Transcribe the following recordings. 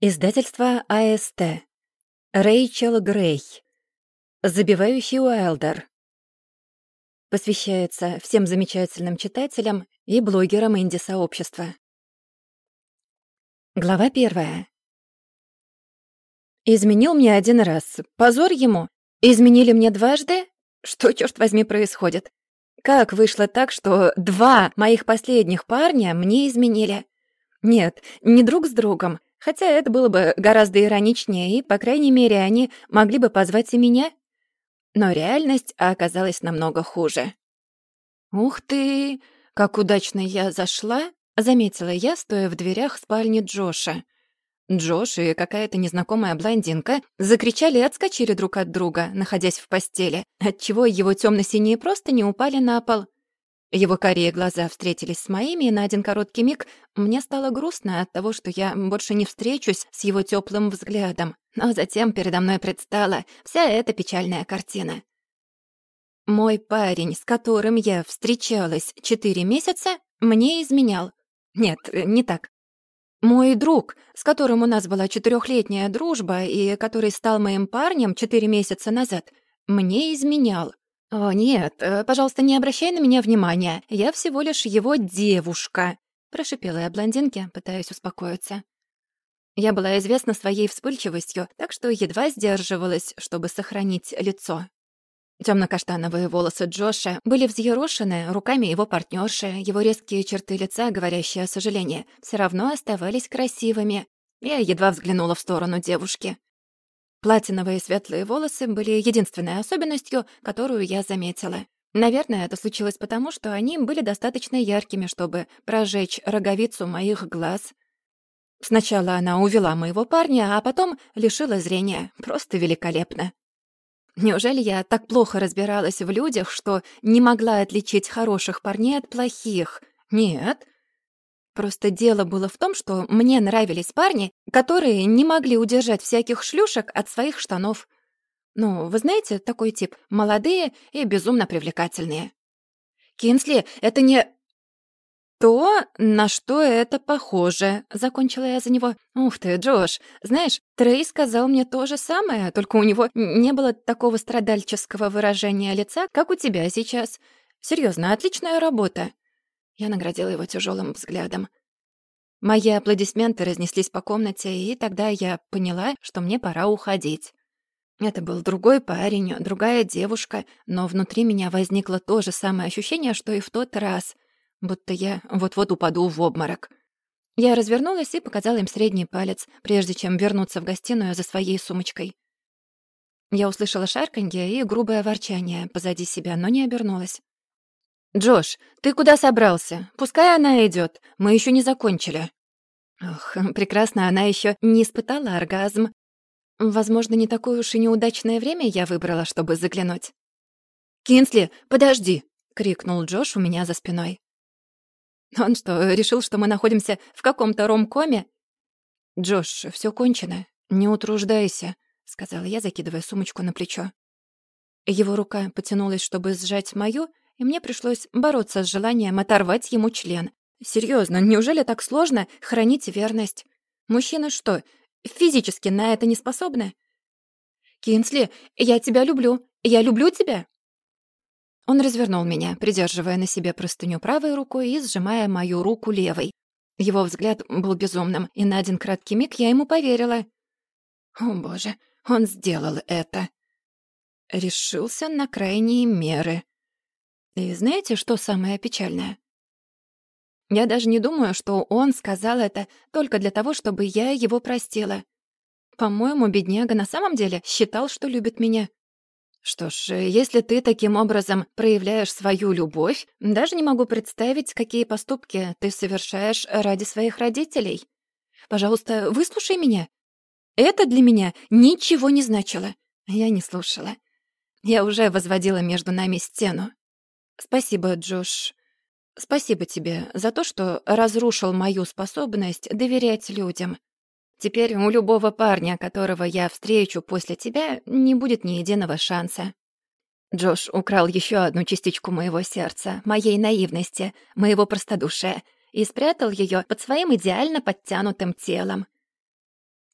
Издательство АСТ. Рэйчел Грей. Забивающий Уайлдер. Посвящается всем замечательным читателям и блогерам инди-сообщества. Глава первая. Изменил мне один раз. Позор ему. Изменили мне дважды? Что, черт возьми, происходит? Как вышло так, что два моих последних парня мне изменили? Нет, не друг с другом, Хотя это было бы гораздо ироничнее, и, по крайней мере, они могли бы позвать и меня. Но реальность оказалась намного хуже. «Ух ты! Как удачно я зашла!» — заметила я, стоя в дверях спальни Джоша. Джош и какая-то незнакомая блондинка закричали и отскочили друг от друга, находясь в постели, отчего его темно синие просто не упали на пол — его карие глаза встретились с моими, и на один короткий миг мне стало грустно от того, что я больше не встречусь с его теплым взглядом. Но затем передо мной предстала вся эта печальная картина. Мой парень, с которым я встречалась четыре месяца, мне изменял. Нет, не так. Мой друг, с которым у нас была четырехлетняя дружба и который стал моим парнем четыре месяца назад, мне изменял. «О, нет, э, пожалуйста, не обращай на меня внимания. Я всего лишь его девушка», — прошипела я блондинке, пытаясь успокоиться. Я была известна своей вспыльчивостью, так что едва сдерживалась, чтобы сохранить лицо. Темно-каштановые волосы Джоша были взъерошены руками его партнерши, его резкие черты лица, говорящие о сожалении, все равно оставались красивыми. Я едва взглянула в сторону девушки. Платиновые светлые волосы были единственной особенностью, которую я заметила. Наверное, это случилось потому, что они были достаточно яркими, чтобы прожечь роговицу моих глаз. Сначала она увела моего парня, а потом лишила зрения. Просто великолепно. Неужели я так плохо разбиралась в людях, что не могла отличить хороших парней от плохих? Нет, Просто дело было в том, что мне нравились парни, которые не могли удержать всяких шлюшек от своих штанов. Ну, вы знаете, такой тип. Молодые и безумно привлекательные. «Кинсли, это не...» «То, на что это похоже», — закончила я за него. «Ух ты, Джош, знаешь, Трей сказал мне то же самое, только у него не было такого страдальческого выражения лица, как у тебя сейчас. Серьезно, отличная работа». Я наградила его тяжелым взглядом. Мои аплодисменты разнеслись по комнате, и тогда я поняла, что мне пора уходить. Это был другой парень, другая девушка, но внутри меня возникло то же самое ощущение, что и в тот раз, будто я вот-вот упаду в обморок. Я развернулась и показала им средний палец, прежде чем вернуться в гостиную за своей сумочкой. Я услышала шарканье и грубое ворчание позади себя, но не обернулась. «Джош, ты куда собрался? Пускай она идет. Мы еще не закончили». Ох, прекрасно, она еще не испытала оргазм. Возможно, не такое уж и неудачное время я выбрала, чтобы заглянуть. «Кинсли, подожди!» — крикнул Джош у меня за спиной. «Он что, решил, что мы находимся в каком-то ромкоме?» «Джош, все кончено. Не утруждайся», — сказала я, закидывая сумочку на плечо. Его рука потянулась, чтобы сжать мою, и мне пришлось бороться с желанием оторвать ему член. Серьезно, неужели так сложно хранить верность? Мужчины что, физически на это не способны? «Кинсли, я тебя люблю. Я люблю тебя!» Он развернул меня, придерживая на себе простыню правой рукой и сжимая мою руку левой. Его взгляд был безумным, и на один краткий миг я ему поверила. О, боже, он сделал это. Решился на крайние меры. И знаете, что самое печальное? Я даже не думаю, что он сказал это только для того, чтобы я его простила. По-моему, бедняга на самом деле считал, что любит меня. Что ж, если ты таким образом проявляешь свою любовь, даже не могу представить, какие поступки ты совершаешь ради своих родителей. Пожалуйста, выслушай меня. Это для меня ничего не значило. Я не слушала. Я уже возводила между нами стену. «Спасибо, Джош. Спасибо тебе за то, что разрушил мою способность доверять людям. Теперь у любого парня, которого я встречу после тебя, не будет ни единого шанса». Джош украл еще одну частичку моего сердца, моей наивности, моего простодушия, и спрятал ее под своим идеально подтянутым телом.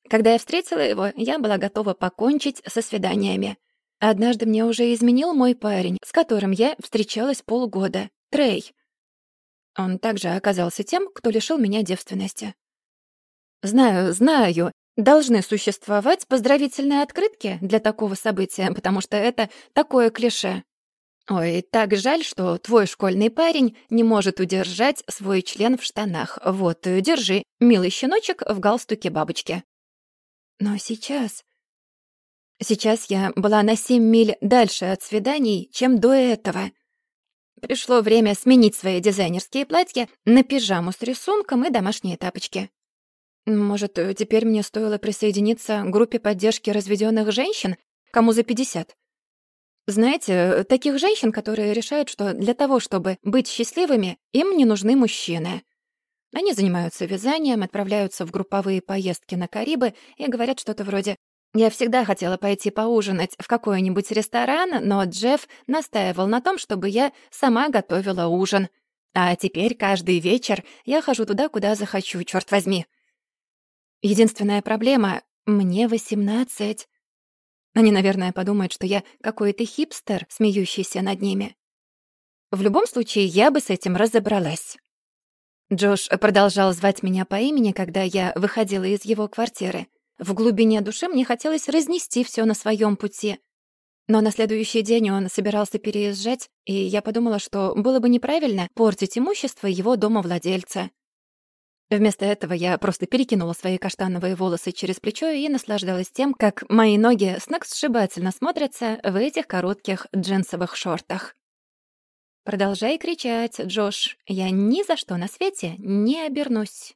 Когда я встретила его, я была готова покончить со свиданиями. Однажды мне уже изменил мой парень, с которым я встречалась полгода, Трей. Он также оказался тем, кто лишил меня девственности. Знаю, знаю, должны существовать поздравительные открытки для такого события, потому что это такое клише. Ой, так жаль, что твой школьный парень не может удержать свой член в штанах. Вот, держи, милый щеночек в галстуке бабочки. Но сейчас... Сейчас я была на семь миль дальше от свиданий, чем до этого. Пришло время сменить свои дизайнерские платья на пижаму с рисунком и домашние тапочки. Может, теперь мне стоило присоединиться к группе поддержки разведённых женщин, кому за 50? Знаете, таких женщин, которые решают, что для того, чтобы быть счастливыми, им не нужны мужчины. Они занимаются вязанием, отправляются в групповые поездки на Карибы и говорят что-то вроде «Я всегда хотела пойти поужинать в какой-нибудь ресторан, но Джефф настаивал на том, чтобы я сама готовила ужин. А теперь каждый вечер я хожу туда, куда захочу, черт возьми». Единственная проблема — мне восемнадцать. Они, наверное, подумают, что я какой-то хипстер, смеющийся над ними. В любом случае, я бы с этим разобралась. Джош продолжал звать меня по имени, когда я выходила из его квартиры. В глубине души мне хотелось разнести все на своем пути. Но на следующий день он собирался переезжать, и я подумала, что было бы неправильно портить имущество его домовладельца. Вместо этого я просто перекинула свои каштановые волосы через плечо и наслаждалась тем, как мои ноги сногсшибательно смотрятся в этих коротких джинсовых шортах. Продолжай кричать, Джош. Я ни за что на свете не обернусь.